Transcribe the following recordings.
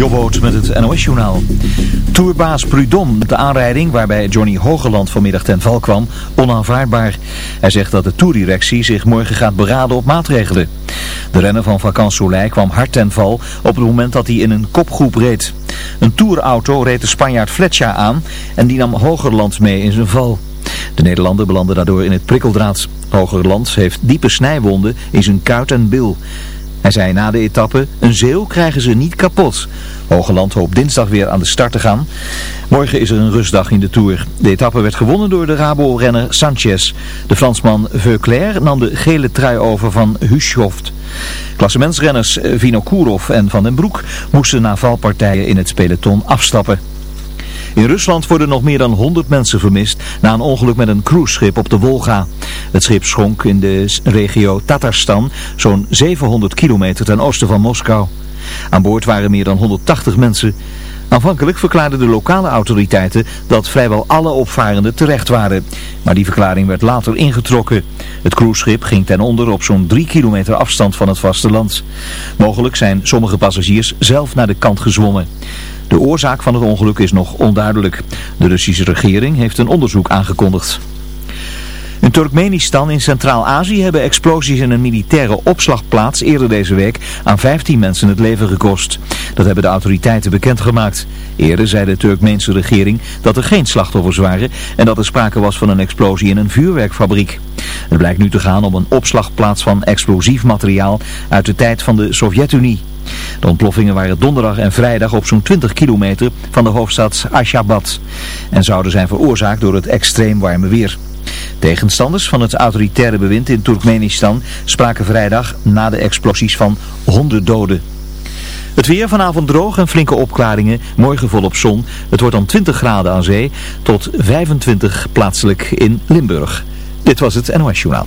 Jobboot met het NOS-journaal. Tourbaas Prudom, de aanrijding waarbij Johnny Hogeland vanmiddag ten val kwam, onaanvaardbaar. Hij zegt dat de toerdirectie zich morgen gaat beraden op maatregelen. De renner van Vakant Soleil kwam hard ten val op het moment dat hij in een kopgroep reed. Een tourauto reed de Spanjaard Fletcher aan en die nam Hogerland mee in zijn val. De Nederlander belandde daardoor in het prikkeldraad. Hogerland heeft diepe snijwonden in zijn kuit en bil. Hij zei na de etappe, een zeeuw krijgen ze niet kapot. Hogeland hoopt dinsdag weer aan de start te gaan. Morgen is er een rustdag in de Tour. De etappe werd gewonnen door de Rabo-renner Sanchez. De Fransman Veuclair nam de gele trui over van Huschoft. Klassementsrenners Vino Kourov en Van den Broek moesten na valpartijen in het peloton afstappen. In Rusland worden nog meer dan 100 mensen vermist na een ongeluk met een cruiseschip op de Wolga. Het schip schonk in de regio Tatarstan, zo'n 700 kilometer ten oosten van Moskou. Aan boord waren meer dan 180 mensen. Aanvankelijk verklaarden de lokale autoriteiten dat vrijwel alle opvarenden terecht waren. Maar die verklaring werd later ingetrokken. Het cruiseschip ging ten onder op zo'n 3 kilometer afstand van het vasteland. Mogelijk zijn sommige passagiers zelf naar de kant gezwommen. De oorzaak van het ongeluk is nog onduidelijk. De Russische regering heeft een onderzoek aangekondigd. In Turkmenistan in Centraal-Azië hebben explosies in een militaire opslagplaats eerder deze week aan 15 mensen het leven gekost. Dat hebben de autoriteiten bekendgemaakt. Eerder zei de Turkmeense regering dat er geen slachtoffers waren en dat er sprake was van een explosie in een vuurwerkfabriek. Het blijkt nu te gaan om een opslagplaats van explosief materiaal uit de tijd van de Sovjet-Unie. De ontploffingen waren donderdag en vrijdag op zo'n 20 kilometer van de hoofdstad Ashgabat en zouden zijn veroorzaakt door het extreem warme weer. Tegenstanders van het autoritaire bewind in Turkmenistan spraken vrijdag na de explosies van 100 doden. Het weer vanavond droog en flinke opklaringen, morgen volop zon. Het wordt dan 20 graden aan zee tot 25 plaatselijk in Limburg. Dit was het NOS Journaal.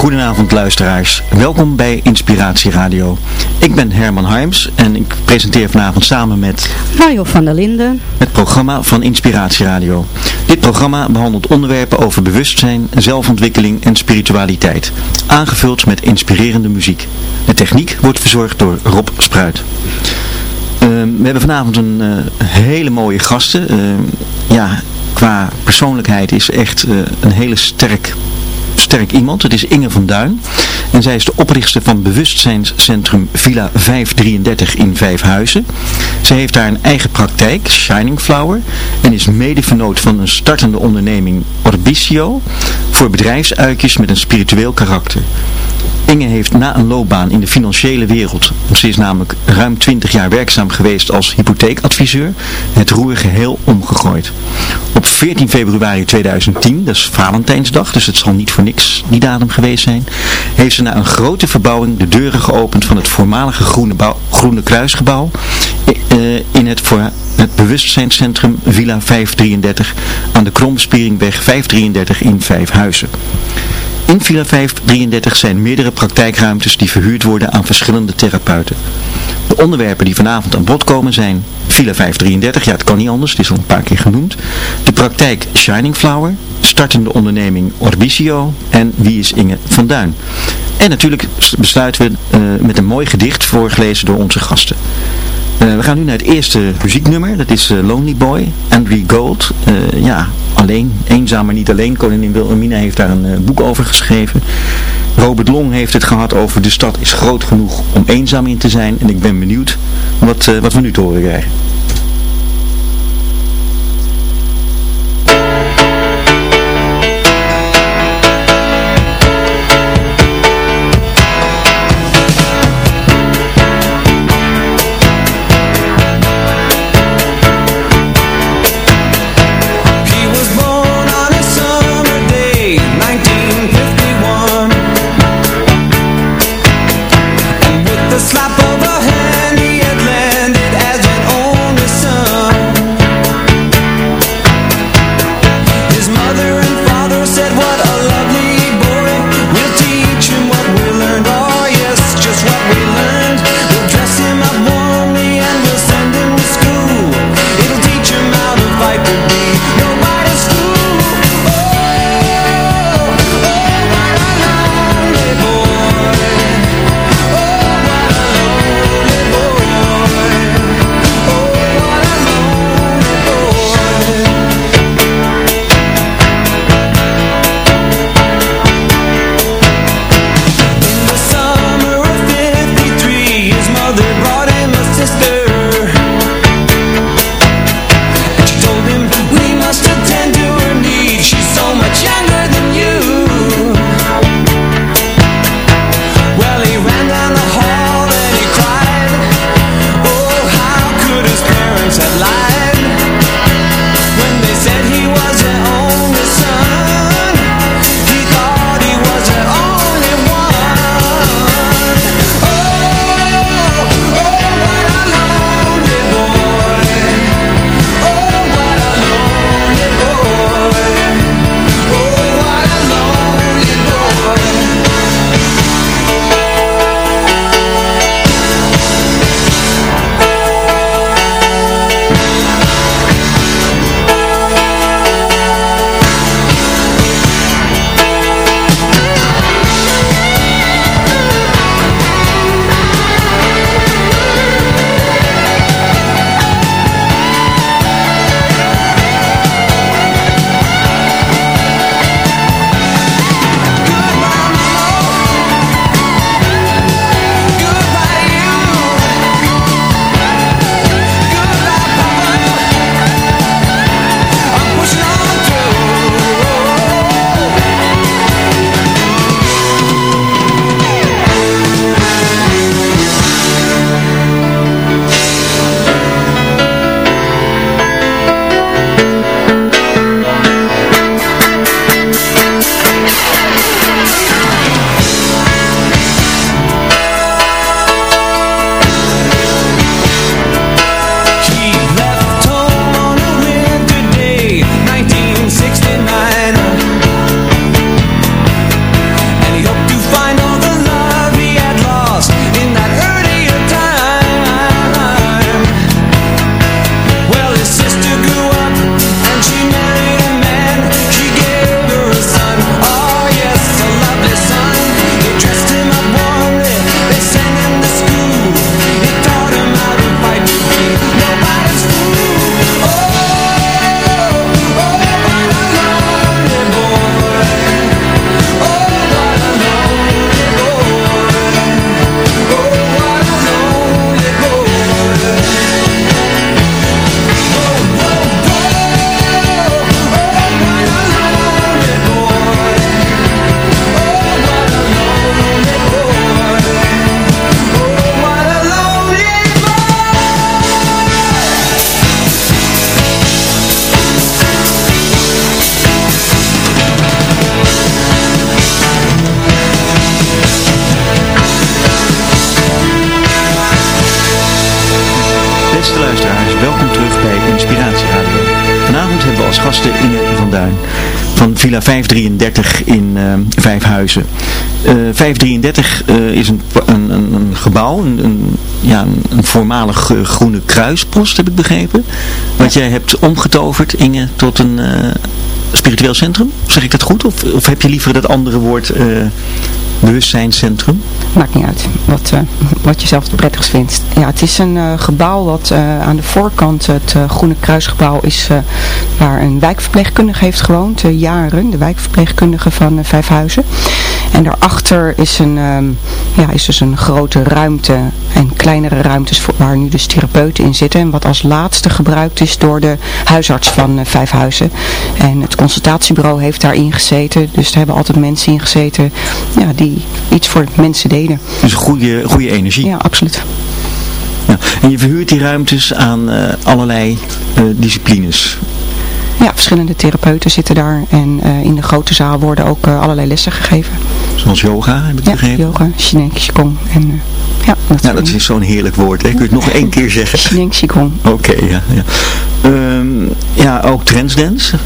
Goedenavond luisteraars, welkom bij Inspiratie Radio. Ik ben Herman Harms en ik presenteer vanavond samen met Mario van der Linden. het programma van Inspiratie Radio. Dit programma behandelt onderwerpen over bewustzijn, zelfontwikkeling en spiritualiteit. Aangevuld met inspirerende muziek. De techniek wordt verzorgd door Rob Spruit. Ehm, we hebben vanavond een eh, hele mooie gasten. Ehm, ja, qua persoonlijkheid is echt eh, een hele sterk sterk iemand. Het is Inge van Duin. En zij is de oprichter van bewustzijnscentrum Villa 533 in Vijfhuizen. Zij heeft daar een eigen praktijk, Shining Flower. En is medevernoot van een startende onderneming Orbicio. Voor bedrijfsuitjes met een spiritueel karakter. Inge heeft na een loopbaan in de financiële wereld, ze is namelijk ruim 20 jaar werkzaam geweest als hypotheekadviseur, het roer geheel omgegooid. Op 14 februari 2010, dat is Valentijnsdag, dus het zal niet voor niks die datum geweest zijn, heeft ze na een grote verbouwing de deuren geopend van het voormalige Groene, Groene Kruisgebouw in het voor het bewustzijnscentrum Villa 533 aan de Kromspieringweg 533 in Vijfhuizen. In Villa 533 zijn meerdere praktijkruimtes die verhuurd worden aan verschillende therapeuten. De onderwerpen die vanavond aan bod komen zijn Villa 533, ja het kan niet anders, het is al een paar keer genoemd. De praktijk Shining Flower, startende onderneming Orbicio en Wie is Inge van Duin. En natuurlijk besluiten we uh, met een mooi gedicht voorgelezen door onze gasten. Uh, we gaan nu naar het eerste muzieknummer. Dat is uh, Lonely Boy, Andrew Gold. Uh, ja, alleen, eenzaam maar niet alleen. Koningin Wilhelmina heeft daar een boek over geschreven. Robert Long heeft het gehad over de stad is groot genoeg om eenzaam in te zijn. En ik ben benieuwd wat, wat we nu te horen krijgen. 533 in uh, Vijfhuizen. Uh, 533 uh, is een, een, een gebouw, een, ja, een voormalig groene kruispost heb ik begrepen. Wat jij hebt omgetoverd, Inge, tot een spiritueel centrum. Zeg ik dat goed? Of, of heb je liever dat andere woord bewustzijnscentrum? Maakt niet uit wat, uh, wat je zelf het prettigst vindt. Ja, het is een uh, gebouw wat uh, aan de voorkant, het Groene Kruisgebouw, is waar een wijkverpleegkundige heeft gewoond, jaren, de wijkverpleegkundige van Vijfhuizen. En daarachter is, een, um, ja, is dus een grote ruimte en kleinere ruimtes voor, waar nu dus therapeuten in zitten. En wat als laatste gebruikt is door de huisarts van Vijfhuizen. En het consultatiebureau heeft daarin gezeten. Dus er hebben altijd mensen in gezeten ja, die iets voor mensen deden. Dus goede, goede energie. Ja, absoluut. Ja. En je verhuurt die ruimtes aan uh, allerlei uh, disciplines. Ja, verschillende therapeuten zitten daar en uh, in de grote zaal worden ook allerlei lessen gegeven. Zoals yoga, heb ik ja, begrepen? yoga, Shineng, Qigong en... ja, dat, nou, dat is zo'n heerlijk woord, hè? Kun je het nog één keer zeggen? Shineng, Qigong. Oké, okay, ja. Ja. Um, ja, ook transdance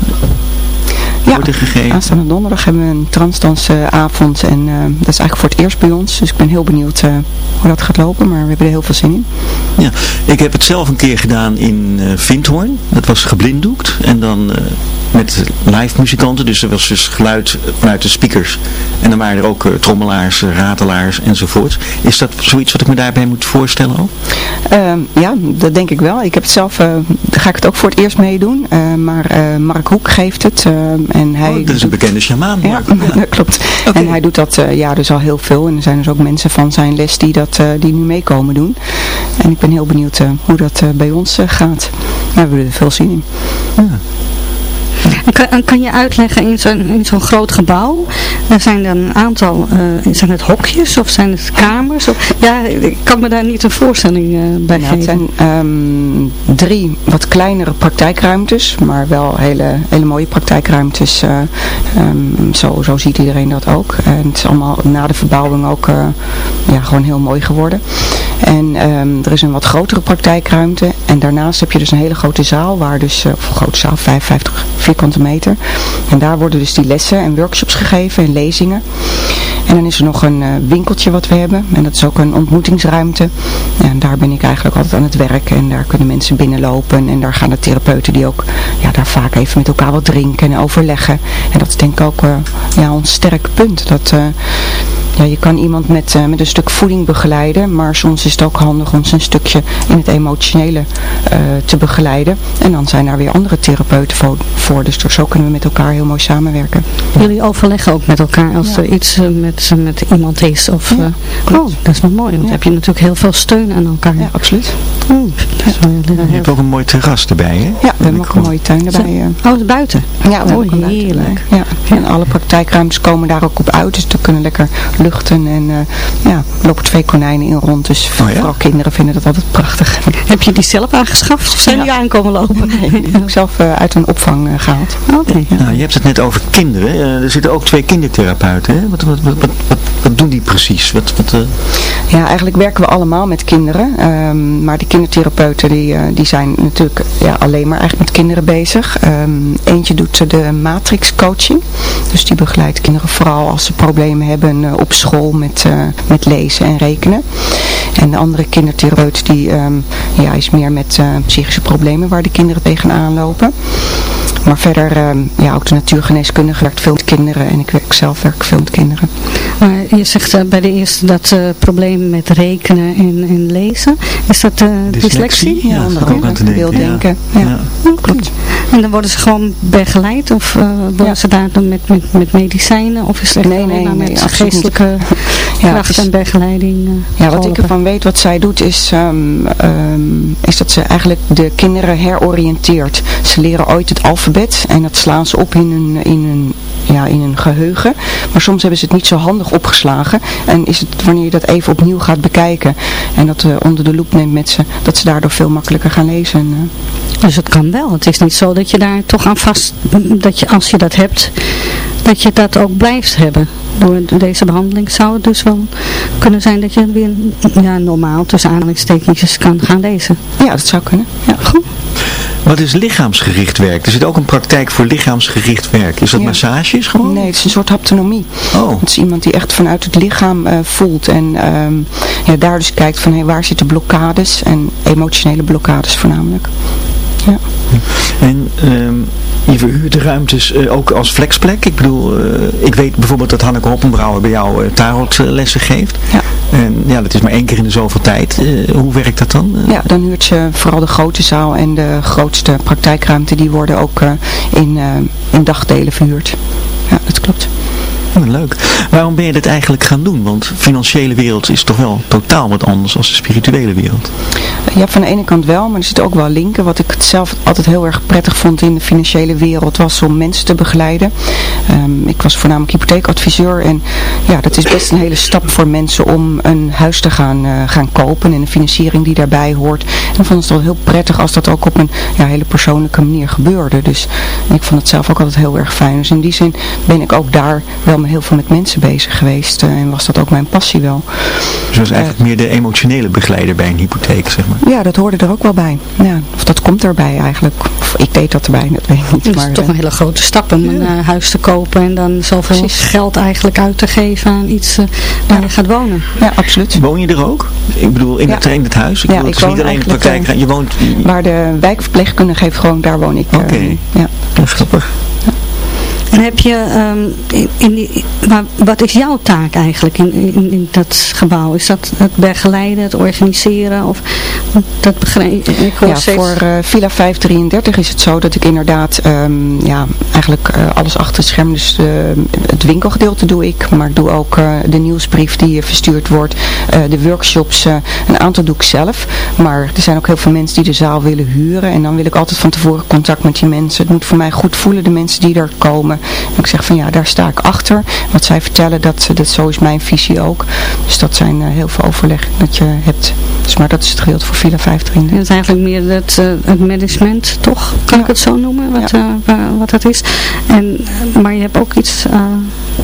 ja, worden gegeven. aanstaande donderdag hebben we een transdansavond en uh, dat is eigenlijk voor het eerst bij ons. Dus ik ben heel benieuwd uh, hoe dat gaat lopen, maar we hebben er heel veel zin in. Ja, ik heb het zelf een keer gedaan in uh, Vindhoorn. Dat was geblinddoekt en dan met live muzikanten. Dus er was dus geluid vanuit de speakers. En dan waren er ook trommelaars, ratelaars enzovoort. Is dat zoiets wat ik me daarbij moet voorstellen ook? Ehm, ja, dat denk ik wel. Ik heb het zelf, ga ik het ook voor het eerst meedoen. maar Mark Hoek geeft het. En hij oh, dat is een bekende shamaan. Ja, dat klopt. Okay. En hij doet dat ja, dus al heel veel. En er zijn dus ook mensen van zijn les die, dat, die nu meekomen doen. En ik ben heel benieuwd hoe dat bij ons gaat. We hebben er veel zin in. Ja. Kan, kan je uitleggen in zo'n zo groot gebouw, er zijn er een aantal, uh, zijn het hokjes of zijn het kamers? Of, ja, ik kan me daar niet een voorstelling uh, bij ja, geven. Het zijn um, drie wat kleinere praktijkruimtes, maar wel hele, hele mooie praktijkruimtes. Uh, um, zo, zo ziet iedereen dat ook. En het is allemaal na de verbouwing ook ja, gewoon heel mooi geworden. En um, er is een wat grotere praktijkruimte. En daarnaast heb je dus een hele grote zaal, waar dus, of een grote zaal, 55 vierkante meter. En daar worden dus die lessen en workshops gegeven en lezingen. En dan is er nog een uh, winkeltje wat we hebben. En dat is ook een ontmoetingsruimte. En daar ben ik eigenlijk altijd aan het werk. En daar kunnen mensen binnenlopen. En daar gaan de therapeuten die ook ja, daar vaak even met elkaar wat drinken en overleggen. En dat is denk ik ook uh, ja, ons sterk punt. Dat... Uh, ja, je kan iemand met, uh, met een stuk voeding begeleiden, maar soms is het ook handig om ze een stukje in het emotionele uh, te begeleiden. En dan zijn daar weer andere therapeuten voor, voor, dus zo kunnen we met elkaar heel mooi samenwerken. Jullie overleggen ook met elkaar als ja. er iets uh, met, met iemand is? Of, ja, oh, dat is wel mooi, want dan heb je natuurlijk heel veel steun aan elkaar. Ja, absoluut. Oh, je hebt ook een mooi terras erbij, hè? Ja, we hebben ook een mooie tuin erbij. Oh, buiten? Ja, we oh, heerlijk. Ja. En alle praktijkruimtes komen daar ook op uit, dus we kunnen lekker luchten en uh, ja, er lopen twee konijnen in rond. Dus oh, ja? vooral kinderen vinden dat altijd prachtig. Heb je die zelf aangeschaft of zijn ja. die aankomen lopen? Nee, die heb ik zelf uh, uit een opvang uh, gehaald. Oké. Okay. Ja. Nou, je hebt het net over kinderen. er zitten ook twee kindertherapeuten. Hè? Wat, wat, wat, wat, wat doen die precies? Wat, wat, Ja, eigenlijk werken we allemaal met kinderen. Um, maar die kindertherapeuten die, die zijn natuurlijk ja, alleen maar eigenlijk met kinderen bezig. Um, eentje doet de matrix coaching. Dus die begeleidt kinderen vooral als ze problemen hebben op school met, uh, met lezen en rekenen. En de andere kindertherapeut die um, ja, is meer met psychische problemen waar de kinderen tegenaan lopen. Maar verder, um, ja, ook de natuurgeneeskundige werkt veel met kinderen en ik werk zelf werk veel met kinderen. Maar je zegt uh, bij de eerste dat uh, problemen met rekenen en, en lezen, is dat uh, dyslexie? dyslexie? Ja, ja dat ook aan te denken. Beelddenken. Ja. Ja. ja. klopt. En dan worden ze gewoon begeleid of worden ja. ze daar dan met, met, met medicijnen of is het nee, nee, maar met nee, geestelijke ja, kracht is, en begeleiding? ja, wat ik ervan weet, wat zij doet, is, um, um, is dat ze eigenlijk de kinderen heroriënteert. Ze leren ooit het alfabet en dat slaan ze op in hun, in hun, ja, in hun geheugen. Maar soms hebben ze het niet zo handig opgeslagen. En is het wanneer je dat even opnieuw gaat bekijken en dat uh, onder de loep neemt met ze, dat ze daardoor veel makkelijker gaan lezen. Uh. Dus het kan wel. Het is niet zo dat je daar toch aan vast, dat je als je dat hebt, dat je dat ook blijft hebben. Door deze behandeling zou het dus wel kunnen zijn dat je weer ja, normaal tussen aanhalingstekens kan gaan lezen. Ja, dat zou kunnen. Ja. Goed. Wat is lichaamsgericht werk? Er zit ook een praktijk voor lichaamsgericht werk. Is dat Ja. massages gewoon? Nee, het is een soort haptonomie. Oh, Het is iemand die echt vanuit het lichaam eh, voelt en ehm, ja, daar dus kijkt van hey, waar zitten blokkades en emotionele blokkades voornamelijk. Ja. en ehm, je verhuurt de ruimtes eh, ook als flexplek. Ik bedoel, eh, ik weet bijvoorbeeld dat Hanneke Hoppenbrouwer bij jou uh, tarotlessen geeft. Ja. En ja, dat is maar één keer in de zoveel tijd. Hoe werkt dat dan? Ja, dan huurt ze vooral de grote zaal en de grootste praktijkruimte, die worden ook in, in dagdelen verhuurd. Ja, dat klopt. Oh, leuk. Waarom ben je dit eigenlijk gaan doen? Want de financiële wereld is toch wel totaal wat anders dan de spirituele wereld. Ja, van de ene kant wel, maar er zitten ook wel linken. Wat ik zelf altijd heel erg prettig vond in de financiële wereld was om mensen te begeleiden. Ehm, ik was voornamelijk hypotheekadviseur en ja, dat is best een hele stap voor mensen om een huis te gaan, eh, gaan kopen en de financiering die daarbij hoort. En ik vond het wel heel prettig als dat ook op een ja, hele persoonlijke manier gebeurde. Dus ik vond het zelf ook altijd heel erg fijn. Dus in die zin ben ik ook daar wel heel veel met mensen bezig geweest eh, en was dat ook mijn passie wel. Dus is eigenlijk meer de emotionele begeleider bij een hypotheek, zeg maar. Ja, dat hoorde er ook wel bij. Ja, of dat komt erbij eigenlijk. Of ik deed dat erbij, dat weet ik niet. Het is maar, toch eh, een hele grote stap om een eh, huis te kopen en dan zoveel Precies. geld eigenlijk uit te geven aan iets eh, waar je gaat wonen. ja, absoluut. Woon je er ook? Ik bedoel, in, Ja. het, in het huis? Ik Ja, bedoel, ik het is niet woon alleen de praktijk. Je woont... Waar de wijkverpleegkundige heeft gewoon, daar woon ik. eh, Oké. ja. Ja, grappig. En heb je, ehm, in, in die, maar wat is jouw taak eigenlijk in, in, in dat gebouw? Is dat het begeleiden, het organiseren? Of dat begrijp ik Ja, steeds- voor eh, Villa 533 is het zo dat ik inderdaad ehm, ja, eigenlijk eh, alles achter het scherm, dus eh, het winkelgedeelte doe ik, maar ik doe ook de nieuwsbrief die verstuurd wordt, de workshops, een aantal doe ik zelf, maar er zijn ook heel veel mensen die de zaal willen huren en dan wil ik altijd van tevoren contact met die mensen. Het moet voor mij goed voelen, de mensen die er komen. En ik zeg van ja, daar sta ik achter. Wat zij vertellen, dat, dat zo is mijn visie ook. Dus dat zijn eh, heel veel overleg dat je hebt. Dus, maar dat is het gedeelte voor Villa 533. Het is eigenlijk meer het, eh, het management, toch? Kan ik het zo noemen, wat, Ja. eh, wa- wat dat is. En, maar je hebt ook iets, eh,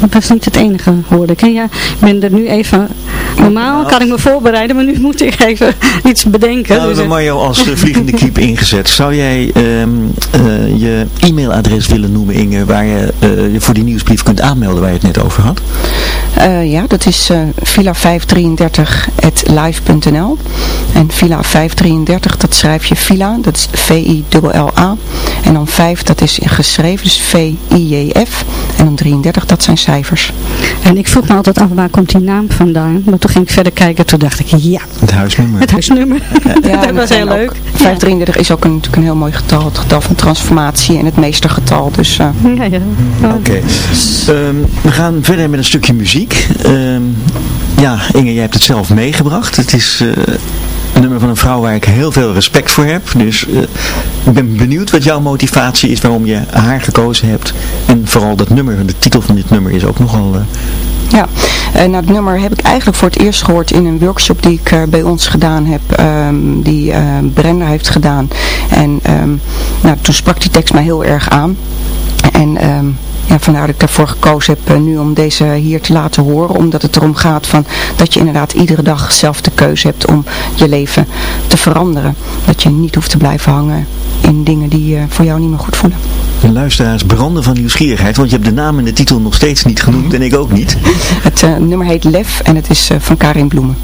dat is niet het enige, hoorde ik. hè? Ja, ik ben er nu even, normaal kan ik me voorbereiden, maar nu moet ik even iets bedenken. Nou, we Dus, hebben Mario als vliegende kiep ingezet. Zou jij ehm, eh, je e-mailadres willen noemen, Inge, waar je eh, je voor die nieuwsbrief kunt aanmelden waar je het net over had? Eh, ja, dat is eh villa533.live.nl En Villa 533, dat schrijf je Villa, dat is V-I-L-L-A. En dan 5, dat is geschreven, dus V-I-J-F. En dan 33, dat zijn cijfers. En ik vroeg me altijd af, waar komt die naam vandaan? Maar toen ging ik verder kijken, toen dacht ik, ja, Het huisnummer. het huisnummer. dat en was heel leuk. 533 is ook een, natuurlijk een heel mooi getal, het getal van transformatie en het meestergetal. Dus eh, Ja, ja. Ja. Oké. Ehm, we gaan verder met een stukje muziek. Ehm, ja, Inge, jij hebt het zelf meegebracht. Het is eh, een nummer van een vrouw waar ik heel veel respect voor heb. Dus eh, ik ben benieuwd wat jouw motivatie is, waarom je haar gekozen hebt. En vooral dat nummer, de titel van dit nummer is ook nogal... eh, Ja, nou, het nummer heb ik eigenlijk voor het eerst gehoord in een workshop die ik bij ons gedaan heb, ehm, die Brenda heeft gedaan. En nou, toen sprak die tekst mij heel erg aan. En ehm, ja, vandaar dat ik ervoor gekozen heb eh, nu om deze hier te laten horen. Omdat het erom gaat van dat je inderdaad iedere dag zelf de keuze hebt om je leven te veranderen. Dat je niet hoeft te blijven hangen in dingen die eh, voor jou niet meer goed voelen. de luisteraars branden van nieuwsgierigheid, want je hebt de naam en de titel nog steeds niet genoemd en ik ook niet. Het eh, nummer heet Lef en het is van Karin Bloemen.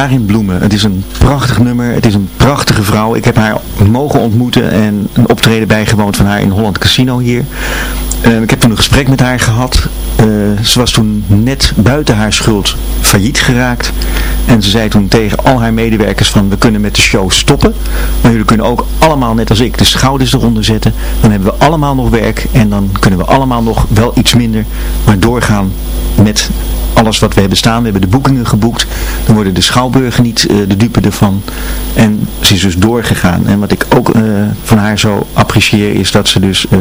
Karin Bloemen. Het is een prachtig nummer. Het is een prachtige vrouw. Ik heb haar mogen ontmoeten en een optreden bijgewoond van haar in Holland Casino hier. Eh, ik heb toen een gesprek met haar gehad. Eh, ze was toen net buiten haar schuld failliet geraakt. En ze zei toen tegen al haar medewerkers van we kunnen met de show stoppen. Maar jullie kunnen ook allemaal net als ik de schouders eronder zetten. Dan hebben we allemaal nog werk en dan kunnen we allemaal nog wel iets minder. Maar doorgaan met alles wat we hebben staan. We hebben de boekingen geboekt. Dan worden de schouwburgen niet eh, de dupe ervan. En ze is dus doorgegaan. En wat ik ook eh, van haar zo apprecieer is dat ze dus eh,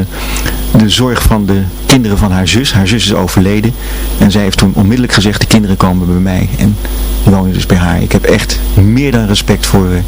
de zorg van de kinderen van haar zus. Haar zus is overleden. En zij heeft toen onmiddellijk gezegd, de kinderen komen bij mij. En die wonen dus bij haar. Ik heb echt meer dan respect voor, eh,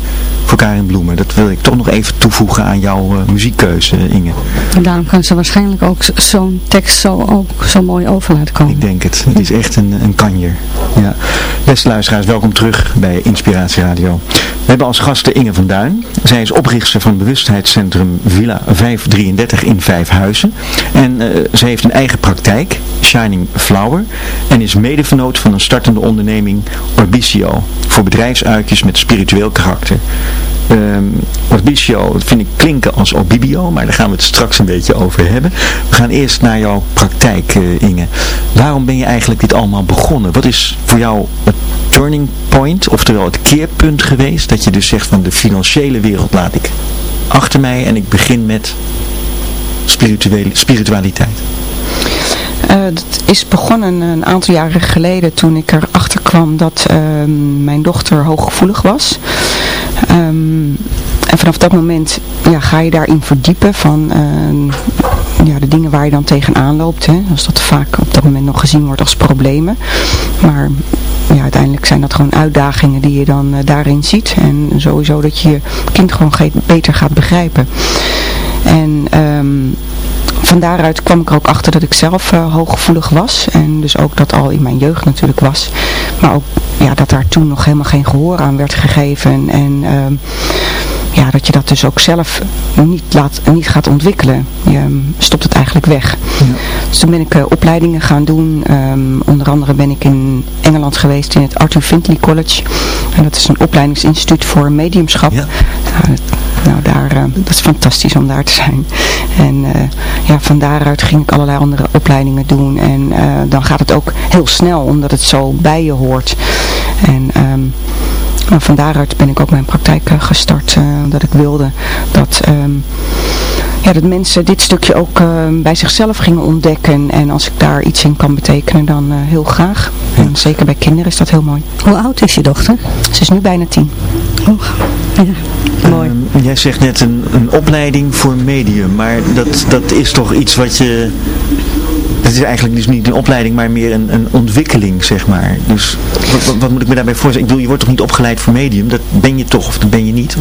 voor Karin Bloemen. Dat wil ik toch nog even toevoegen aan jouw eh, muziekkeuze, Inge. En daarom kan ze waarschijnlijk ook zo'n tekst zo, ook zo mooi over laten komen. Ik denk het. Het is echt een, een kanjer. Ja. Beste luisteraars, welkom terug bij Inspiratie Radio. We hebben als gasten Inge van Duin. Zij is oprichter van bewustheidscentrum Villa 533 in Vijfhuizen. En eh, zij heeft een eigen praktijk, Shining Flower. En is medevernoot van een startende onderneming Orbicio. Voor bedrijfsuitjes met spiritueel karakter. Ehm Orbicio vind ik klinken als Orbibio, maar daar gaan we het straks een beetje over hebben. We gaan eerst naar jouw praktijk, eh, Inge. Waarom ben je eigenlijk dit allemaal begonnen? Wat is voor jou het turning point, oftewel het keerpunt geweest, dat je dus zegt van de financiële wereld laat ik achter mij en ik begin met spiritualiteit? Eh, dat is begonnen een aantal jaren geleden toen ik erachter kwam dat ehm, mijn dochter hooggevoelig was. Ehm, en vanaf dat moment ja, ga je daarin verdiepen van ehm, ja, de dingen waar je dan tegenaan loopt. Hè, als dat vaak op dat moment nog gezien wordt als problemen. Maar ja, uiteindelijk zijn dat gewoon uitdagingen die je dan eh, daarin ziet. En sowieso dat je je kind gewoon ge- beter gaat begrijpen. En ehm, van daaruit kwam ik er ook achter dat ik zelf eh, hooggevoelig was. En dus ook dat al in mijn jeugd natuurlijk was. Maar ook ja, dat daar toen nog helemaal geen gehoor aan werd gegeven. En ehm, ja, dat je dat dus ook zelf niet, laat, niet gaat ontwikkelen. Je ehm, stopt het eigenlijk weg. Dus toen ben ik eh, opleidingen gaan doen. Ehm, onder andere ben ik in Engeland geweest in het Arthur Findlay College. En dat is een opleidingsinstituut voor mediumschap. Ja. Nou, dat, nou, daar, eh, dat is fantastisch om daar te zijn. En eh, ja, van daaruit ging ik allerlei andere opleidingen doen. En eh, dan gaat het ook heel snel, omdat het zo bij je hoort. En ehm, nou, van daaruit ben ik ook mijn praktijk eh, gestart. eh, dat ik wilde dat... ehm, ja, dat mensen dit stukje ook eh, bij zichzelf gingen ontdekken. En als ik daar iets in kan betekenen, dan eh, heel graag. En zeker bij kinderen is dat heel mooi. Hoe oud is je dochter? Ze is nu bijna tien. Oh, ja, mooi. Ehm, jij zegt net een, een opleiding voor medium, maar dat, dat is toch iets wat je... Dat is eigenlijk dus niet een opleiding, maar meer een, een ontwikkeling, zeg maar. Dus wat, wat, moet ik me daarbij voorstellen? Ik bedoel, je wordt toch niet opgeleid voor medium? Dat ben je toch, of dat ben je niet?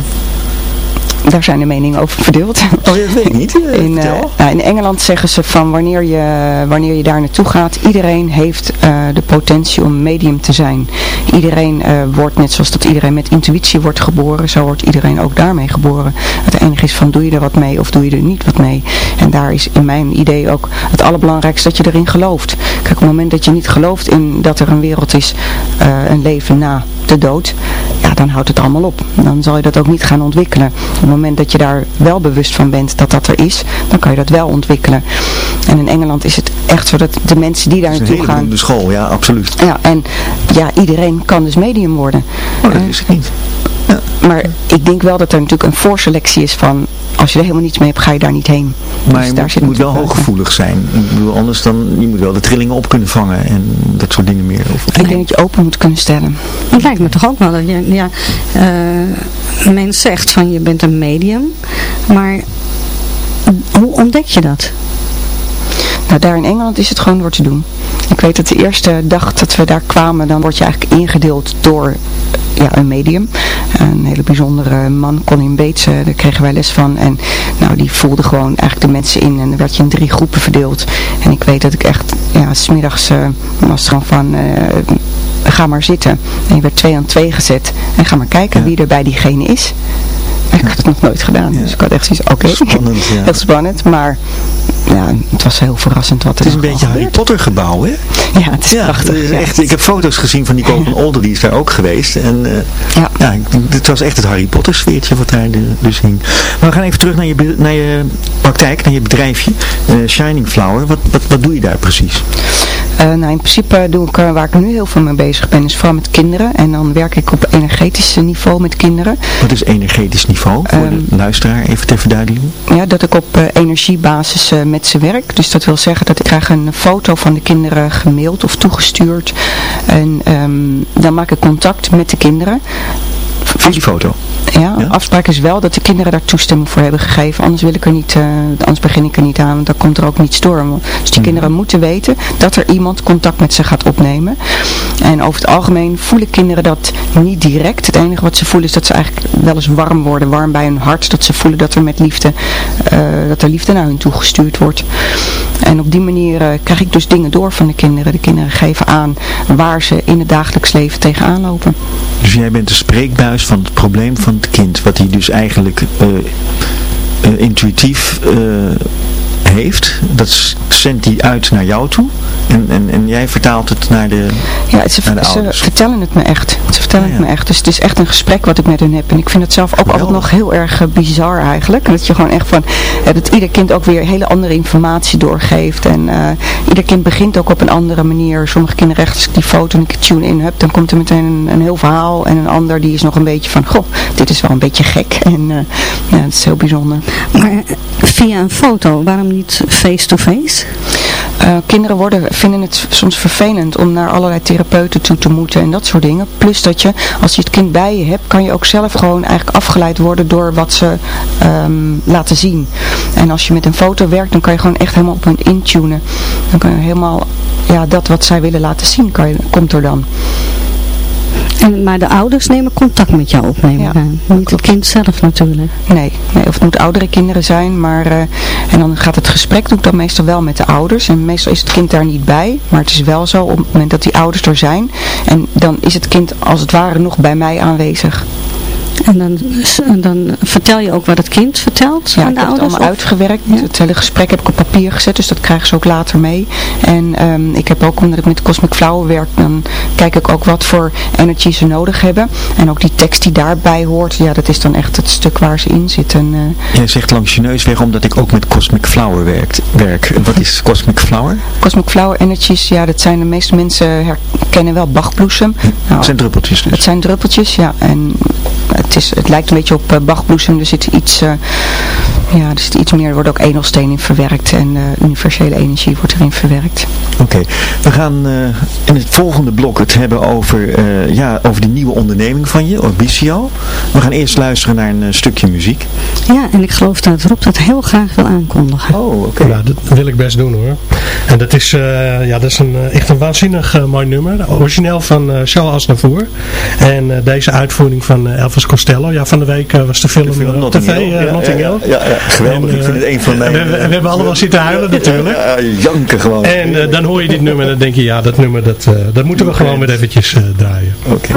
Daar zijn de meningen over verdeeld. Oh, dat weet ik niet. In, eh, nou, in Engeland zeggen ze van wanneer je, wanneer je daar naartoe gaat, iedereen heeft eh, de potentie om medium te zijn. Iedereen eh, wordt, net zoals dat iedereen met intuïtie wordt geboren, zo wordt iedereen ook daarmee geboren. Het enige is van doe je er wat mee of doe je er niet wat mee. En daar is in mijn idee ook het allerbelangrijkste dat je erin gelooft. Kijk, op het moment dat je niet gelooft in dat er een wereld is, een leven na de dood, ja, dan houdt het allemaal op. Dan zal je dat ook niet gaan ontwikkelen. Op het moment dat je daar wel bewust van bent dat dat er is, dan kan je dat wel ontwikkelen. En in Engeland is het echt zo dat de mensen die daar naartoe gaan... beroemde school, ja, absoluut. Ja, en ja, iedereen kan dus medium worden. Oh, dat is ik niet. maar ik denk wel dat er natuurlijk een voorselectie is van, als je er helemaal niets mee hebt, ga je daar niet heen. Maar Dus je daar moet, zit je moet wel hooggevoelig zijn. Ik bedoel, anders dan, je moet wel de trillingen op kunnen vangen en dat soort dingen meer. Of, Ik denk dat je open moet kunnen stellen. Het lijkt me toch ook wel dat je, ja, eh, men zegt van je bent een medium, maar hoe ontdek je dat? Nou, daar in Engeland is het gewoon door te doen. Ik weet dat de eerste dag dat we daar kwamen, dan word je eigenlijk ingedeeld door ja, een medium. Een hele bijzondere man, Colin Bates, uh, daar kregen wij les van. En nou, die voelde gewoon eigenlijk de mensen in. En dan werd je in drie groepen verdeeld. En ik weet dat ik echt, ja, smiddags uh, was gewoon van, ga maar zitten. En je werd twee aan twee gezet. En ga maar kijken wie er bij diegene is. Ik had het nog nooit gedaan, dus ik had echt zoiets, oké, Spannend, ja. heel spannend, maar ja, het was heel verrassend wat er Het is een beetje Harry Potter gebouw, hè? Ja, het is prachtig. Het is echt, ik heb foto's gezien van Nico van Older, die is daar ook geweest. En uh, ja. ja, het was echt het Harry Potter sfeertje wat daar dus hing. Maar we gaan even terug naar je, naar je praktijk, naar je bedrijfje, uh, Shining Flower. Wat, wat, wat doe je daar precies? Uh, nou, in principe doe ik waar ik nu heel veel mee bezig ben, is vooral met kinderen. En dan werk ik op energetisch niveau met kinderen. Wat is energetisch niveau? Voor um, de luisteraar, even ter verduidelijking. Ja, dat ik op energiebasis met ze werk. Dus dat wil zeggen dat ik krijg een foto van de kinderen gemaild of toegestuurd. En um, dan maak ik contact met de kinderen. Videofoto? Ja, ja, afspraak is wel dat de kinderen daar toestemming voor hebben gegeven. Anders wil ik er niet, uh, anders begin ik er niet aan, want dan komt er ook niet storm. Dus die mm. kinderen moeten weten dat er iemand contact met ze gaat opnemen. En over het algemeen voelen kinderen dat niet direct. Het enige wat ze voelen is dat ze eigenlijk wel eens warm worden, warm bij hun hart. Dat ze voelen dat er met liefde, uh, dat er liefde naar hun toe gestuurd wordt. En op die manier uh, krijg ik dus dingen door van de kinderen. De kinderen geven aan waar ze in het dagelijks leven tegenaan lopen. Dus jij bent de spreekbuis van het probleem van het kind, wat hij dus eigenlijk uh, uh, intuïtief heeft, dat zendt hij uit naar jou toe en, en, en jij vertaalt het naar de Ja, ze, naar de ze vertellen het me echt. Ze vertellen Ja, ja. het me echt. Dus het is echt een gesprek wat ik met hun heb. En ik vind het zelf ook altijd nog heel erg eh, bizar eigenlijk. Dat je gewoon echt van, eh, dat ieder kind ook weer hele andere informatie doorgeeft. En eh, ieder kind begint ook op een andere manier. Sommige kinderen echt, als ik die foto en ik tune in heb, dan komt er meteen een, een heel verhaal. En een ander die is nog een beetje van, goh, dit is wel een beetje gek. En eh, ja, het is heel bijzonder. Maar via een foto, waarom niet face-to-face? Eh, kinderen worden, vinden het soms vervelend om naar allerlei therapeuten toe te moeten en dat soort dingen. Plus dat je, als je het kind bij je hebt, kan je ook zelf gewoon eigenlijk afgeleid worden door wat ze ehm, laten zien. En als je met een foto werkt, dan kan je gewoon echt helemaal op hun intunen. Dan kan je helemaal, ja, dat wat zij willen laten zien, kan je, komt er dan. En, maar de ouders nemen contact met jou op, neem ik Ja, aan. Niet het kind zelf natuurlijk. Nee, nee, of het moeten oudere kinderen zijn, maar eh, en dan gaat het gesprek doe ik dan meestal wel met de ouders en meestal is het kind daar niet bij, maar het is wel zo op het moment dat die ouders er zijn en dan is het kind als het ware nog bij mij aanwezig. En dan, en dan vertel je ook wat het kind vertelt Ja, aan ik de heb het ouders? allemaal of- uitgewerkt. Ja. Het hele gesprek heb ik op papier gezet, dus dat krijgen ze ook later mee. En ehm, ik heb ook, omdat ik met Cosmic Flower werk, dan kijk ik ook wat voor energy ze nodig hebben. En ook die tekst die daarbij hoort, ja, dat is dan echt het stuk waar ze in zitten. Eh, Jij zegt langs je neus weg omdat ik ook met Cosmic Flower werkt, werk. Wat is Cosmic Flower? Cosmic Flower Energies, ja, dat zijn de meeste mensen herkennen wel Bachbloesem. Nou, Het zijn druppeltjes dus. het zijn druppeltjes, ja. En het, is, het lijkt een beetje op eh, Bachbloesem. Er zit iets, eh, ja, er zit iets meer, er wordt ook edelsteen in verwerkt. En eh, universele energie wordt erin verwerkt. Oké, we gaan eh, in het volgende blok het hebben over, eh, ja, over de nieuwe onderneming van je, Orbicio. We gaan eerst luisteren naar een stukje muziek. Ja, en ik geloof dat Rob dat heel graag wil aankondigen. Oh, oké. Ja, dat wil ik best doen hoor. En dat is, eh, ja, dat is een, echt een waanzinnig mooi nummer. Origineel van eh Charles Aznavour. En eh, deze uitvoering van eh, Elvis Costello. Ja, van de week was de film, film eh, op Notting tv, Hill. Ja, Notting ja, Hill. ja, ja, geweldig. En, Ik vind het eh, een van mijn- We, we- we hebben allemaal zitten huilen natuurlijk. Ja, janken gewoon. En eh, dan hoor je dit nummer en dan denk je, ja, dat nummer, dat, eh, dat moeten we gewoon weer eventjes eh, draaien. Oké.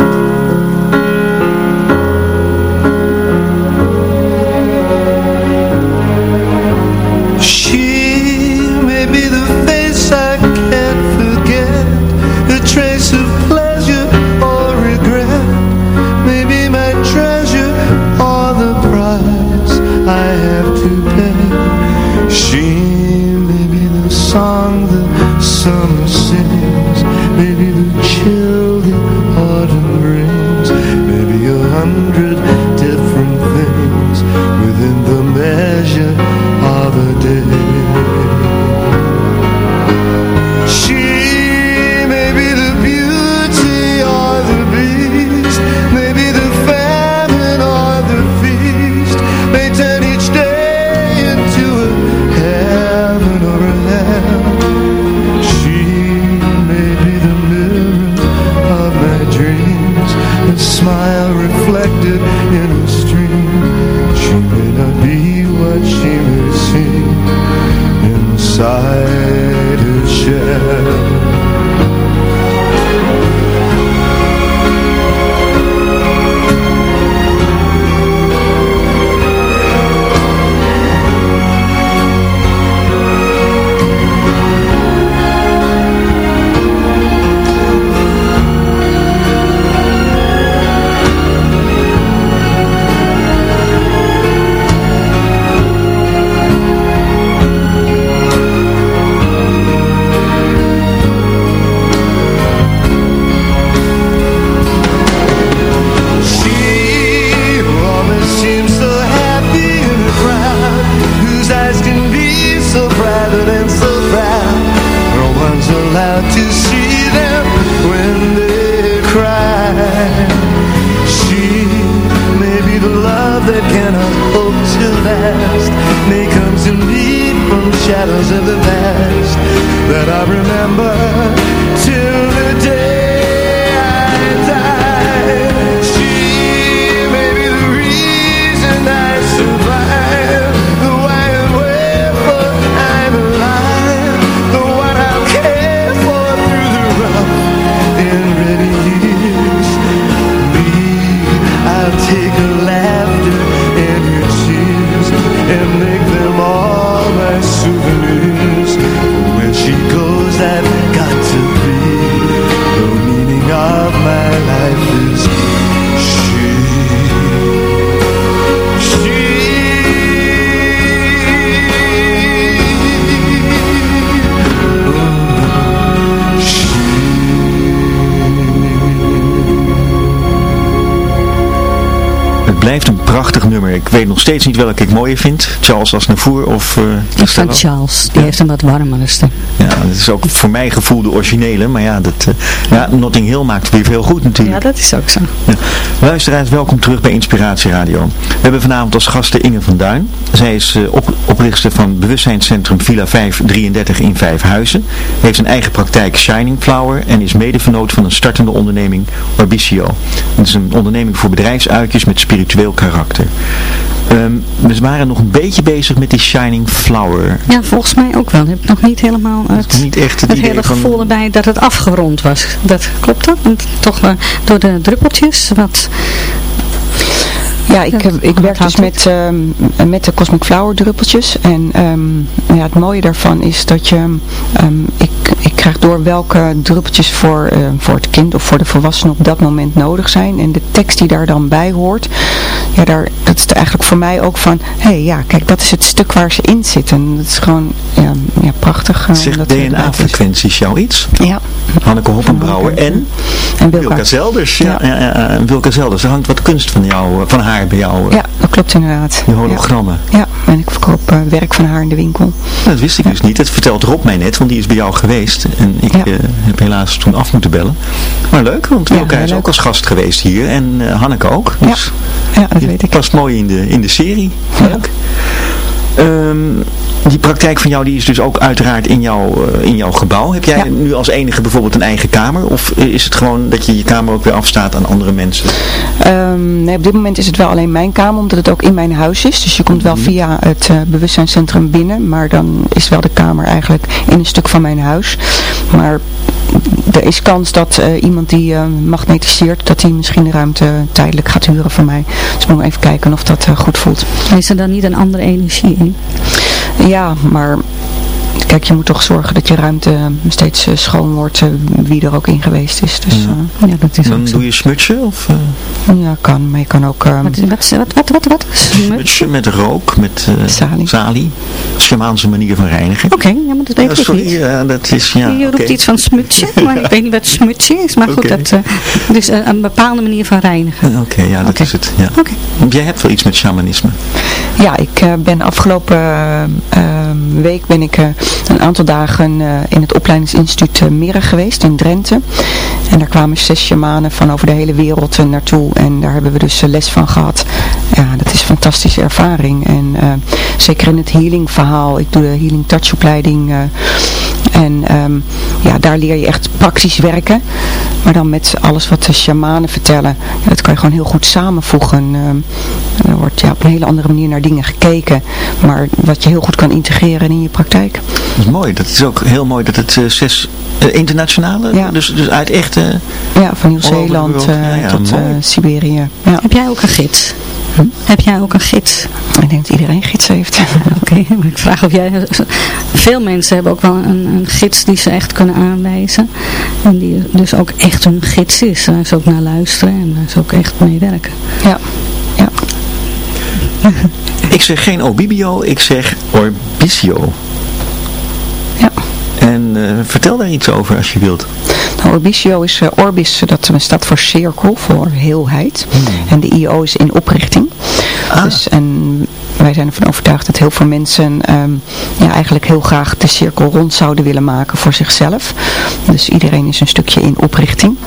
Steeds niet welke ik mooier vind. Charles Aznavour of... Uh, Ik Charles. Die heeft een wat warmere stem. Ja, dat is ook voor mij gevoel de originele. Maar ja, dat, uh, ja, Notting Hill maakt weer veel goed natuurlijk. Ja, dat is ook zo. Ja. Luisteraars, welkom terug bij Inspiratie Radio. We hebben vanavond als gasten Inge van Duin. Zij is uh, op, oprichter van bewustzijnscentrum Villa 533 in Vijfhuizen. Heeft een eigen praktijk Shining Flower en is medevernoot van een startende onderneming Orbicio. Het is een onderneming voor bedrijfsuitjes met spiritueel karakter. Um, we waren nog een beetje bezig met die Shining Flower. Ja, volgens mij ook wel. Ik heb nog niet helemaal het, niet echt het, het hele van... gevoel erbij dat het afgerond was. Dat klopt dat? Want toch uh, door de druppeltjes wat... Ja, ik, ik werk dus met, um, met de Cosmic Flower druppeltjes. En um, ja, het mooie daarvan is dat je, um, ik, ik krijg door welke druppeltjes voor, uh, voor het kind of voor de volwassene op dat moment nodig zijn. En de tekst die daar dan bij hoort, ja, daar, dat is eigenlijk voor mij ook van, hé hey, ja, kijk, dat is het stuk waar ze in zitten. Dat is gewoon ja, ja, prachtig. Uh, Zegt DNA-frequenties jou iets? Ja. Hanneke Hoppenbrouwer en, en Wilka, Wilka Zelders. Ja, ja. ja, Wilka Zelders. Er hangt wat kunst van, jou, van haar bij jou. Ja, dat klopt inderdaad. Die hologrammen. Ja, ja. en ik verkoop werk van haar in de winkel. Nou, dat wist ik dus niet. Dat vertelt Rob mij net, want die is bij jou geweest. En ik uh, heb helaas toen af moeten bellen. Maar leuk, want Wilka is leuk. ook als gast geweest hier. En uh, Hanneke ook. Dus ja. ja, dat weet ik. past mooi in de, in de serie. Leuk. Um, die praktijk van jou die is dus ook uiteraard in, jou, uh, in jouw gebouw. Heb jij ja. nu als enige bijvoorbeeld een eigen kamer? Of is het gewoon dat je je kamer ook weer afstaat aan andere mensen? Um, nee, op dit moment is het wel alleen mijn kamer, omdat het ook in mijn huis is. Dus je komt wel via het uh, bewustzijnscentrum binnen. Maar dan is wel de kamer eigenlijk in een stuk van mijn huis. Maar er is kans dat uh, iemand die uh, magnetiseert, dat hij misschien de ruimte tijdelijk gaat huren van mij. Dus moet ik even kijken of dat uh, goed voelt. Is er dan niet een andere energie in? Ja, maar kijk, je moet toch zorgen dat je ruimte steeds uh, schoon wordt, uh, wie er ook in geweest is. Dus, uh, ja, dat is Dan doe je smutje? Of, ja, kan, maar je kan ook... Um, wat, wat, wat, wat, wat? Smutje met rook, met salie. salie. Schamaanse manier van reinigen. Oké, okay, ja, maar dat weet ik sorry, niet. Ja, dat is, ja, je roept okay. iets van smutje, maar ik weet niet wat smutje is. Maar goed, okay. dat, dus een bepaalde manier van reinigen. Oké, okay, ja, dat is het. Ja. Jij hebt wel iets met shamanisme. Ja, ik ben afgelopen week ben ik een aantal dagen uh, in het opleidingsinstituut uh, Mirre geweest in Drenthe. En daar kwamen zes shamanen van over de hele wereld uh, naartoe. En daar hebben we dus les van gehad. Ja, dat is een fantastische ervaring. En zeker in het healing verhaal. Ik doe de Healing Touch opleiding En ehm, ja, daar leer je echt praktisch werken. Maar dan met alles wat de shamanen vertellen. Ja, dat kan je gewoon heel goed samenvoegen. Ehm, er wordt ja, op een hele andere manier naar dingen gekeken. Maar wat je heel goed kan integreren in je praktijk. Dat is mooi. Dat is ook heel mooi dat het eh, zes eh, internationale, Ja. dus, dus uit echte... Ja, van Nieuw-Zeeland eh, world. Ja, ja, tot eh. Siberië. Ja. Heb jij ook een gids? Hm? Heb jij ook een gids? Ik denk dat iedereen gids heeft. Oké, maar ik vraag of jij... Veel mensen hebben ook wel een, een gids die ze echt kunnen aanwijzen. En die dus ook echt hun gids is. Daar ze ook naar luisteren en daar ze ook echt mee werken. ja. ja. Ik zeg geen Obibio, ik zeg Orbicio. Eh, vertel daar iets over als je wilt. Nou, Orbisio is eh, Orbis, dat eh, staat voor cirkel, voor heelheid. En de IO is in oprichting. Ah. Dus, en wij zijn ervan overtuigd dat heel veel mensen ehm, ja, eigenlijk heel graag de cirkel rond zouden willen maken voor zichzelf. Dus iedereen is een stukje in oprichting.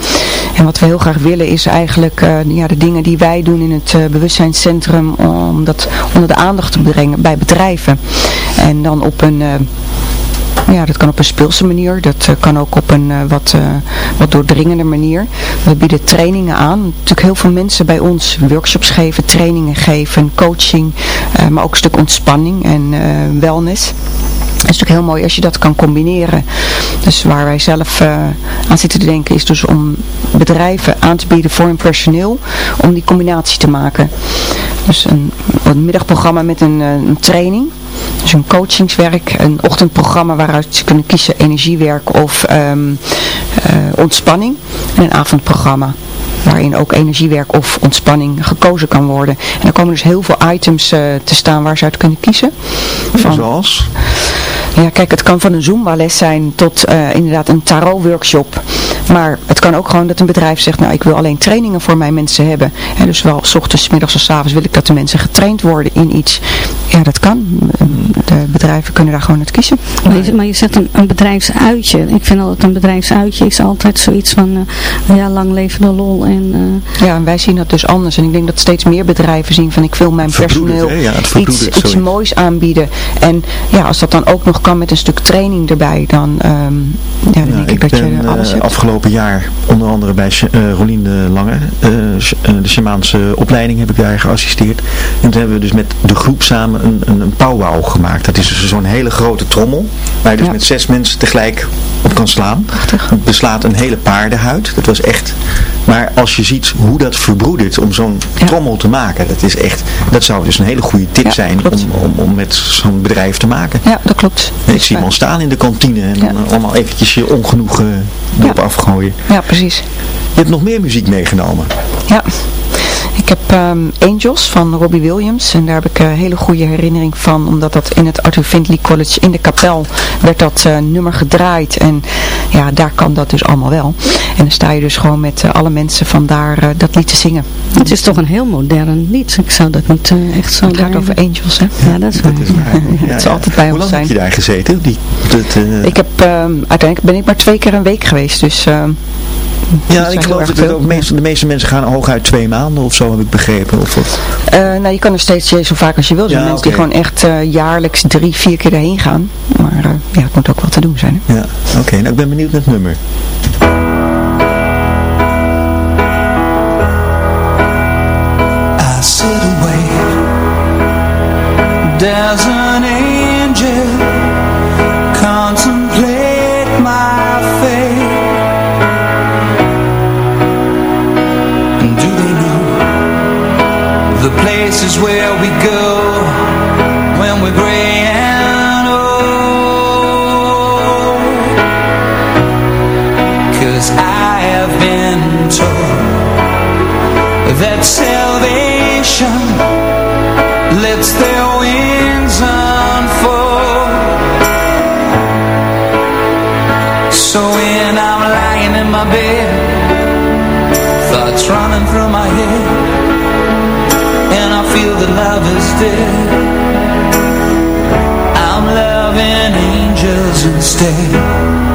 En wat we heel graag willen is eigenlijk ja, de dingen die wij doen in het eh, bewustzijnscentrum om dat onder de aandacht te brengen bij bedrijven. En dan op een... ja, dat kan op een speelse manier. Dat eh, kan ook op een eh, wat, eh, wat doordringende manier. We bieden trainingen aan. Natuurlijk heel veel mensen bij ons workshops geven, trainingen geven, coaching. maar ook een stuk ontspanning en wellness. Het is natuurlijk heel mooi als je dat kan combineren. Dus waar wij zelf aan zitten te denken is dus om bedrijven aan te bieden voor hun personeel. Om die combinatie te maken. Dus een, middagprogramma met een, een training. Dus een coachingswerk, een ochtendprogramma waaruit ze kunnen kiezen energiewerk of ehm, eh, ontspanning. En een avondprogramma waarin ook energiewerk of ontspanning gekozen kan worden. En er komen dus heel veel items eh, te staan waar ze uit kunnen kiezen. Van, Zoals? ja, kijk, het kan van een Zumba-les zijn tot eh, inderdaad een tarot-workshop. Maar het kan ook gewoon dat een bedrijf zegt, nou ik wil alleen trainingen voor mijn mensen hebben. En dus wel s ochtends, s middags of s avonds wil ik dat de mensen getraind worden in iets. Ja, dat kan. De bedrijven kunnen daar gewoon uit kiezen. Maar je, maar je zegt een, een bedrijfsuitje. Ik vind altijd een bedrijfsuitje is altijd zoiets van... eh, ja, lang leven de lol en... eh, Ja, en wij zien dat dus anders. En ik denk dat steeds meer bedrijven zien van ik wil mijn personeel hè? Ja, het iets, iets moois aanbieden. En ja, als dat dan ook nog kan met een stuk training erbij, dan, ehm, ja, dan denk ik, ik dat ben je alles eh, hebt. afgelopen jaar onder andere bij eh, Rolien de Lange, eh, eh, de shamaanse opleiding heb ik daar geassisteerd. En toen hebben we dus met de groep samen een, een, een powwow gemaakt. Dat is dus zo'n hele grote trommel, waar je dus Ja. met zes mensen tegelijk op kan slaan. Prachtig. Het beslaat een hele paardenhuid, dat was echt... Maar als je ziet hoe dat verbroedert om zo'n Ja. trommel te maken, dat is echt, dat zou dus een hele goede tip Ja, zijn om, om, om met zo'n bedrijf te maken. Ja, dat klopt. Ik zie hem al staan in de kantine en dan allemaal eventjes je ongenoegen erop Ja. Ja, precies. Je hebt nog meer muziek meegenomen. Ja. Ik heb ehm, Angels van Robbie Williams en daar heb ik een hele goede herinnering van, omdat dat in het Arthur Findlay College in de kapel werd dat eh, nummer gedraaid en ja, daar kan dat dus allemaal wel. En dan sta je dus gewoon met eh, alle mensen van daar eh, dat lied te zingen. het is toch een heel modern lied. Ik zou dat niet eh, echt zo... Het gaat daar- over Angels, hè? Ja, dat is waar. Dat is waar. Ja, Het ja. zal altijd bij Hoe ons lang zijn. heb je daar gezeten? Die, dat, eh, Ik heb, ehm, uiteindelijk ben ik maar twee keer een week geweest, dus ehm, ja, ik geloof dat erg de, meeste, de meeste mensen gaan hooguit twee maanden of zo, heb ik begrepen. Of wat. eh, nou, je kan er steeds zo vaak als je wil. Er zijn Ja, mensen die gewoon echt eh, jaarlijks drie, vier keer erheen gaan. Maar eh, ja, het moet ook wel te doen zijn. Hè? Ja, oké. nou, ik ben benieuwd naar het nummer. I sit away There's an where we go When we're gray and old oh. Cause I have been told that salvation lets their wasted. I'm loving angels instead.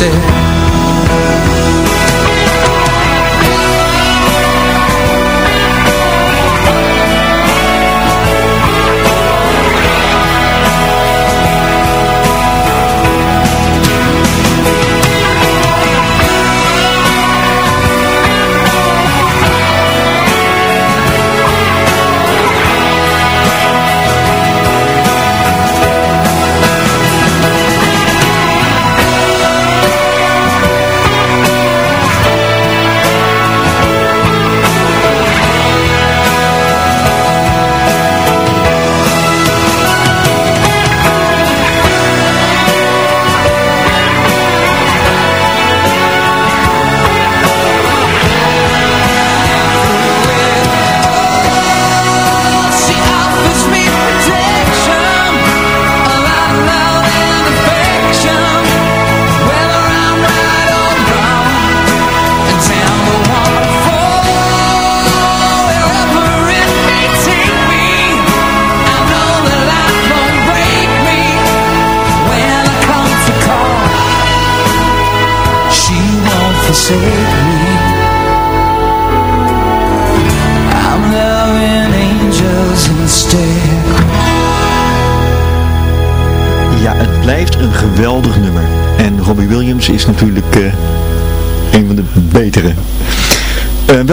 Angels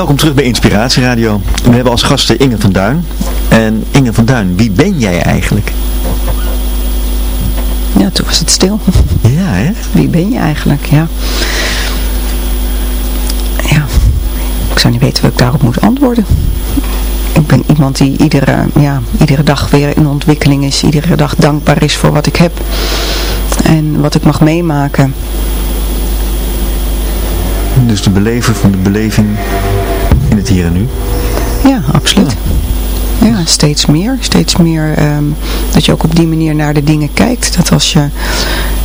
welkom terug bij Inspiratie Radio. We hebben als gasten Inge van Duin. En Inge van Duin, wie ben jij eigenlijk? Ja, toen was het stil. Ja, hè? Wie ben je eigenlijk? Ja. Ja, ik zou niet weten wat ik daarop moet antwoorden. Ik ben iemand die iedere, ja, iedere dag weer in ontwikkeling is. Iedere dag dankbaar is voor wat ik heb. En wat ik mag meemaken. Dus de belever van de beleving in het hier en nu. Ja, absoluut. Ja, steeds meer. Steeds meer ehm, dat je ook op die manier naar de dingen kijkt. Dat als je,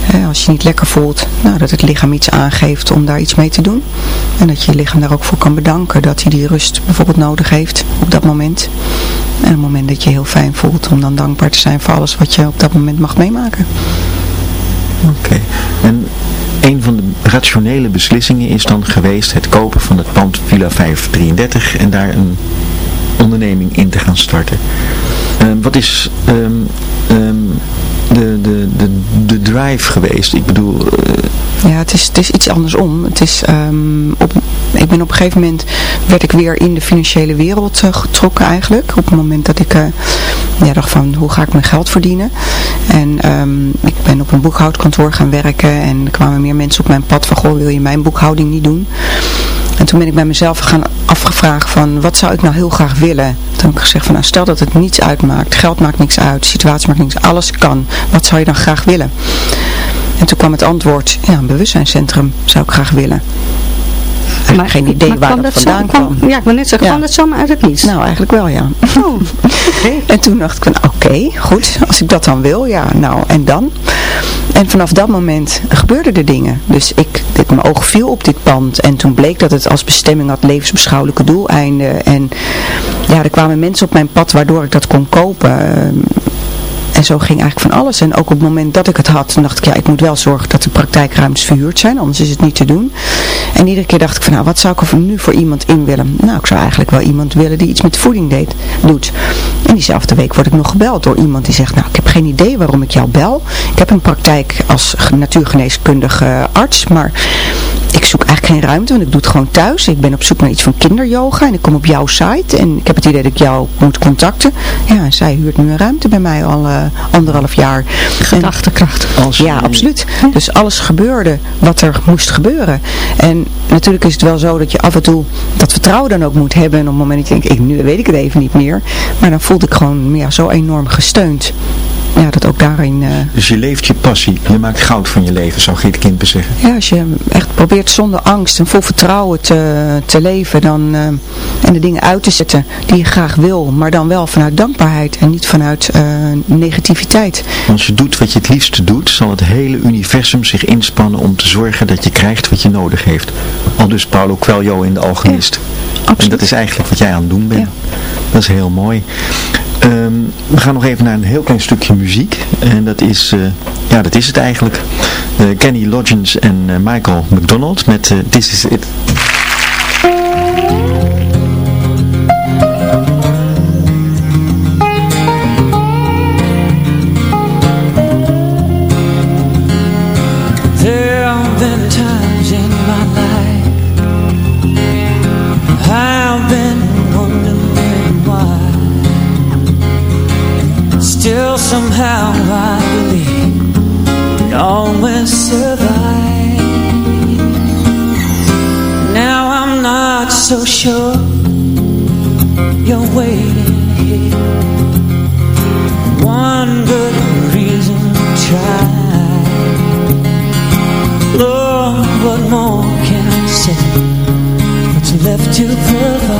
hè, als je niet lekker voelt, nou, dat het lichaam iets aangeeft om daar iets mee te doen. En dat je je lichaam daar ook voor kan bedanken. Dat hij die rust bijvoorbeeld nodig heeft op dat moment. En op het moment dat je heel fijn voelt om dan dankbaar te zijn voor alles wat je op dat moment mag meemaken. Oké. En een van de rationele beslissingen is dan geweest het kopen van het pand Villa 533 en daar een onderneming in te gaan starten. Ehm, wat is ehm, ehm, de, de, de, de drive geweest? Ik bedoel, eh, Ja, het is, het is iets andersom. Het is, ehm, op, ik ben op een gegeven moment, werd ik weer in de financiële wereld eh, getrokken eigenlijk. Op het moment dat ik eh, ja, dacht van, hoe ga ik mijn geld verdienen? En ehm, ik ben op een boekhoudkantoor gaan werken en er kwamen meer mensen op mijn pad van, goh, wil je mijn boekhouding niet doen? En toen ben ik bij mezelf gaan afgevraagd van, wat zou ik nou heel graag willen? Toen heb ik gezegd van, nou stel dat het niets uitmaakt, geld maakt niks uit, situatie maakt niks, alles kan. Wat zou je dan graag willen? En toen kwam het antwoord, ja, een bewustzijnscentrum zou ik graag willen. eigenlijk geen idee maar waar dat dat vandaan zo, kwam. Ja, ik wil net zeggen, Ja. kwam dat zomaar uit het niets? Nou, eigenlijk wel, ja. Oh, En toen dacht ik van, oké, goed, als ik dat dan wil, ja, nou, en dan? En vanaf dat moment gebeurden er dingen. Dus ik, dit, mijn oog viel op dit pand en toen bleek dat het als bestemming had levensbeschouwelijke doeleinden. En ja, er kwamen mensen op mijn pad waardoor ik dat kon kopen. En zo ging eigenlijk van alles. En ook op het moment dat ik het had, dacht ik, ja, ik moet wel zorgen dat de praktijkruimtes verhuurd zijn, anders is het niet te doen. En iedere keer dacht ik van, nou, wat zou ik er nu voor iemand in willen? Nou, ik zou eigenlijk wel iemand willen die iets met voeding deed, doet. En diezelfde week word ik nog gebeld door iemand die zegt, nou, ik heb geen idee waarom ik jou bel. Ik heb een praktijk als ge- natuurgeneeskundige arts, maar ik zoek eigenlijk geen ruimte, want ik doe het gewoon thuis. Ik ben op zoek naar iets van kinderyoga en ik kom op jouw site en ik heb het idee dat ik jou moet contacten. Ja, en zij huurt nu een ruimte bij mij al eh, anderhalf jaar. Gedachtekracht. Ja, absoluut. Dus alles gebeurde wat er moest gebeuren. En natuurlijk is het wel zo dat je af en toe dat vertrouwen dan ook moet hebben. En op het moment dat je denkt, ik, nu weet ik het even niet meer. Maar dan voelde ik gewoon ja, zo enorm gesteund. Ja, dat ook daarin... eh, Dus je leeft je passie. Je maakt goud van je leven, zou Geert Kimpen zeggen. ja, als je echt probeert zonder angst en vol vertrouwen te, te leven dan, eh, en de dingen uit te zetten die je graag wil, maar dan wel vanuit dankbaarheid en niet vanuit eh, negativiteit. Als je doet wat je het liefste doet, zal het hele universum zich inspannen om te zorgen dat je krijgt wat je nodig heeft. Al dus Paulo Coelho in de Alchemist. absoluut. En dat is eigenlijk wat jij aan het doen bent. Ja. Dat is heel mooi. Ehm, we gaan nog even naar een heel klein stukje muziek. En dat is, eh, ja dat is het eigenlijk. Eh, Kenny Loggins en eh, Michael McDonald met This Is It. Somehow I believe we always survive Now I'm not so sure You're waiting here One good reason to try Lord, what more can I say? What's left to provide?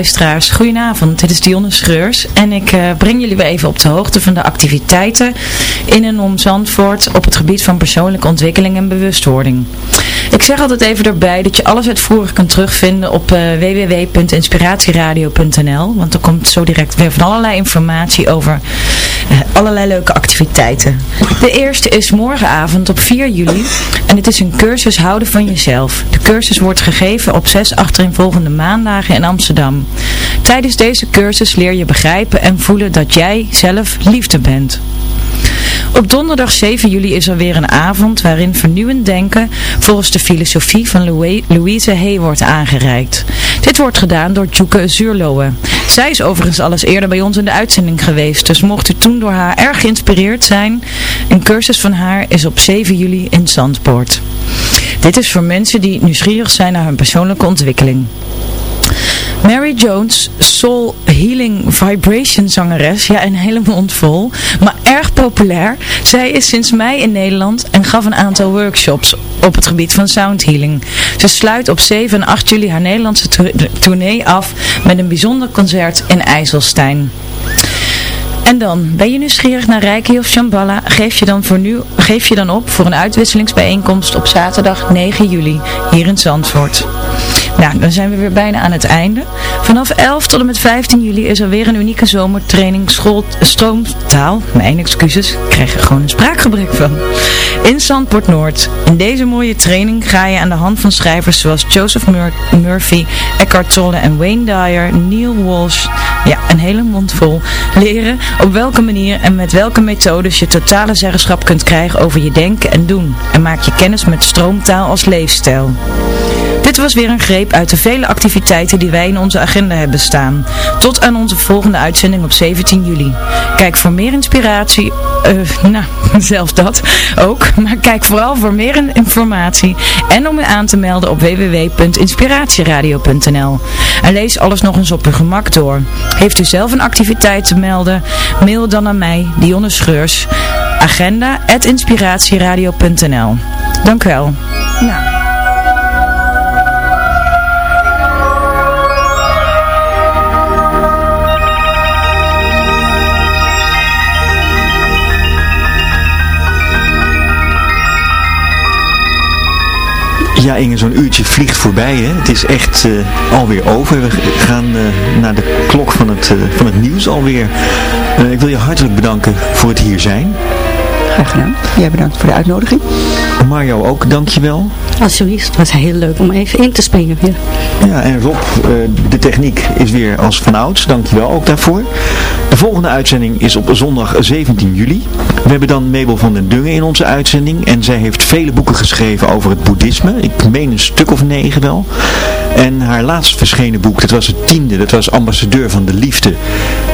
Luisteraars, goedenavond. Dit is Dionne Schreurs en ik eh, breng jullie weer even op de hoogte van de activiteiten in en om Zandvoort op het gebied van persoonlijke ontwikkeling en bewustwording. Ik zeg altijd even erbij dat je alles uitvoerig kunt terugvinden op eh, www.inspiratieradio.nl want er komt zo direct weer van allerlei informatie over eh, allerlei leuke activiteiten. De eerste is morgenavond op 4 juli en het is een cursus houden van jezelf. De cursus wordt gegeven op zes achtereenvolgende maandagen in Amsterdam. Tijdens deze cursus leer je begrijpen en voelen dat jij zelf liefde bent. Op donderdag 7 juli is er weer een avond waarin vernieuwend denken volgens de filosofie van Louis- Louise Hay wordt aangereikt. Dit wordt gedaan door Tjoeke Zuurlohe. Zij is overigens alles eerder bij ons in de uitzending geweest, dus mocht u toen door haar erg geïnspireerd zijn, een cursus van haar is op 7 juli in Zandpoort. Dit is voor mensen die nieuwsgierig zijn naar hun persoonlijke ontwikkeling. Mary Jones, soul healing vibration zangeres, ja een hele mond vol, maar erg populair. Zij is sinds mei in Nederland en gaf een aantal workshops op het gebied van sound healing. Ze sluit op 7 en 8 juli haar Nederlandse tour- tournee af met een bijzonder concert in IJsselstein. En dan, ben je nieuwsgierig naar Reiki of Shambhala? Geef je, dan voor nu, geef je dan op voor een uitwisselingsbijeenkomst op zaterdag 9 juli hier in Zandvoort. Nou, dan zijn we weer bijna aan het einde. Vanaf 11 tot en met 15 juli is er weer een unieke zomertraining school, stroomtaal. Mijn excuses, ik krijg er gewoon een spraakgebrek van. In Zandpoort Noord. In deze mooie training ga je aan de hand van schrijvers zoals Joseph Mur- Murphy, Eckhart Tolle en Wayne Dyer, Neil Walsh, ja, een hele mond vol, leren op welke manier en met welke methodes je totale zeggenschap kunt krijgen over je denken en doen. En maak je kennis met stroomtaal als leefstijl. Dit was weer een greep uit de vele activiteiten die wij in onze agenda hebben staan. Tot aan onze volgende uitzending op 17 juli. Kijk voor meer inspiratie, eh, nou, zelf dat ook, maar kijk vooral voor meer in- informatie en om u aan te melden op www.inspiratieradio.nl. En lees alles nog eens op uw gemak door. Heeft u zelf een activiteit te melden? Mail dan naar mij, Dionne Scheurs, agenda.inspiratieradio.nl. Dank u wel. Nou. Ja Inge, zo'n uurtje vliegt voorbij hè. Het is echt eh, alweer over. We gaan eh, naar de klok van het, eh, van het nieuws alweer. Ik wil je hartelijk bedanken voor het hier zijn. Graag gedaan. Jij bedankt voor de uitnodiging. Mario ook, dankjewel. Alsjeblieft, het was heel leuk om even in te springen weer. Ja, en Rob, eh, de techniek is weer als vanouds. Dankjewel ook daarvoor. De volgende uitzending is op zondag 17 juli. We hebben dan Mabel van den Dungen in onze uitzending. En zij heeft vele boeken geschreven over het boeddhisme. Ik meen een stuk of negen wel. En haar laatst verschenen boek, dat was het tiende. Dat was Ambassadeur van de Liefde.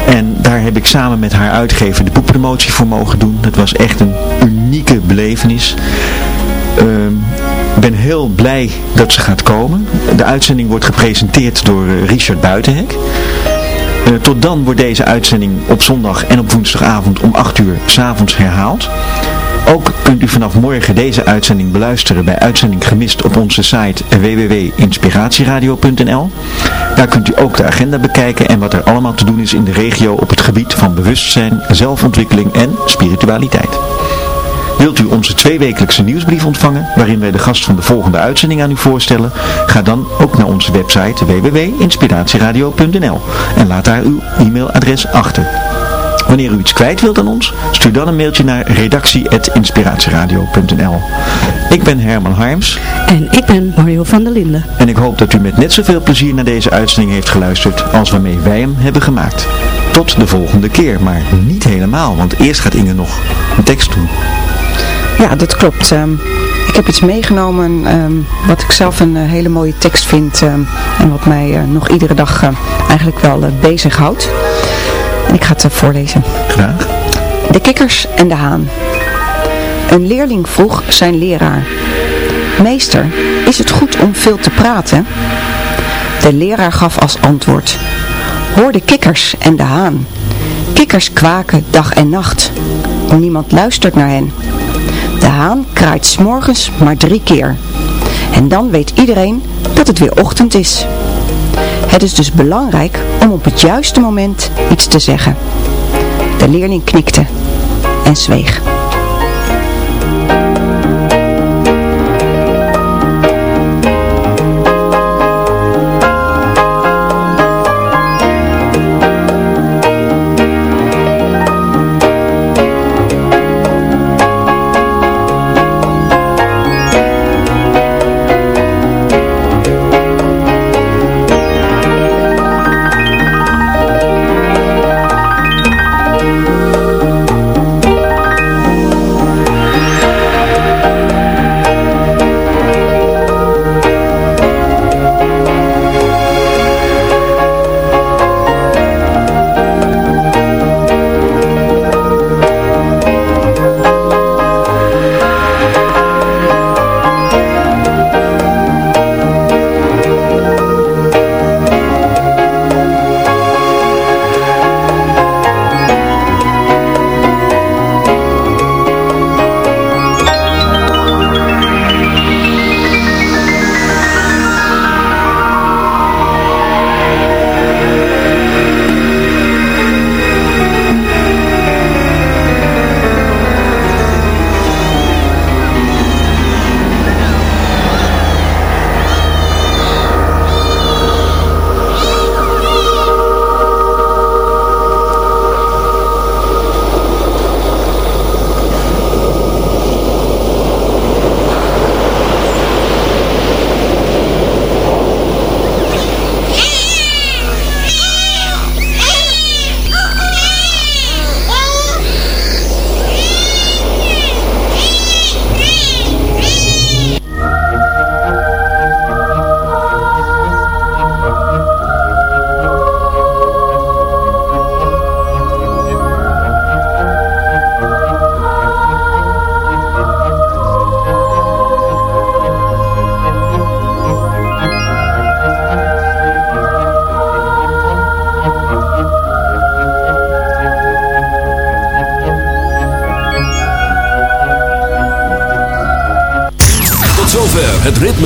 En daar heb ik samen met haar uitgever de boekpromotie voor mogen doen. Dat was echt een unieke belevenis. Ik ben heel blij dat ze gaat komen. De uitzending wordt gepresenteerd door eh, Richard Buitenhek. Eh, tot dan wordt deze uitzending op zondag en op woensdagavond om 8 uur s'avonds herhaald. Ook kunt u vanaf morgen deze uitzending beluisteren bij Uitzending Gemist op onze site www.inspiratieradio.nl. Daar kunt u ook de agenda bekijken en wat er allemaal te doen is in de regio op het gebied van bewustzijn, zelfontwikkeling en spiritualiteit. Wilt u onze tweewekelijkse nieuwsbrief ontvangen, waarin wij de gast van de volgende uitzending aan u voorstellen? Ga dan ook naar onze website www.inspiratieradio.nl en laat daar uw e-mailadres achter. Wanneer u iets kwijt wilt aan ons, stuur dan een mailtje naar redactie.inspiratieradio.nl Ik ben Herman Harms En ik ben Mario van der Linden. en ik hoop dat u met net zoveel plezier naar deze uitzending heeft geluisterd als waarmee wij hem hebben gemaakt. Tot de volgende keer, maar niet helemaal, want eerst gaat Inge nog een tekst doen. Ja, dat klopt. Ehm, ik heb iets meegenomen ehm, wat ik zelf een eh, hele mooie tekst vind ehm, en wat mij eh, nog iedere dag eh, eigenlijk wel bezighoudt. En ik ga het voorlezen. Graag. De kikkers en de haan. Een leerling vroeg zijn leraar. Meester, is het goed om veel te praten? De leraar gaf als antwoord. Hoor de kikkers en de haan. Kikkers kwaken dag en nacht. Niemand luistert naar hen. De haan kraait s'morgens maar drie keer. En dan weet iedereen dat het weer ochtend is. Het is dus belangrijk om op het juiste moment iets te zeggen. De leerling knikte en zweeg.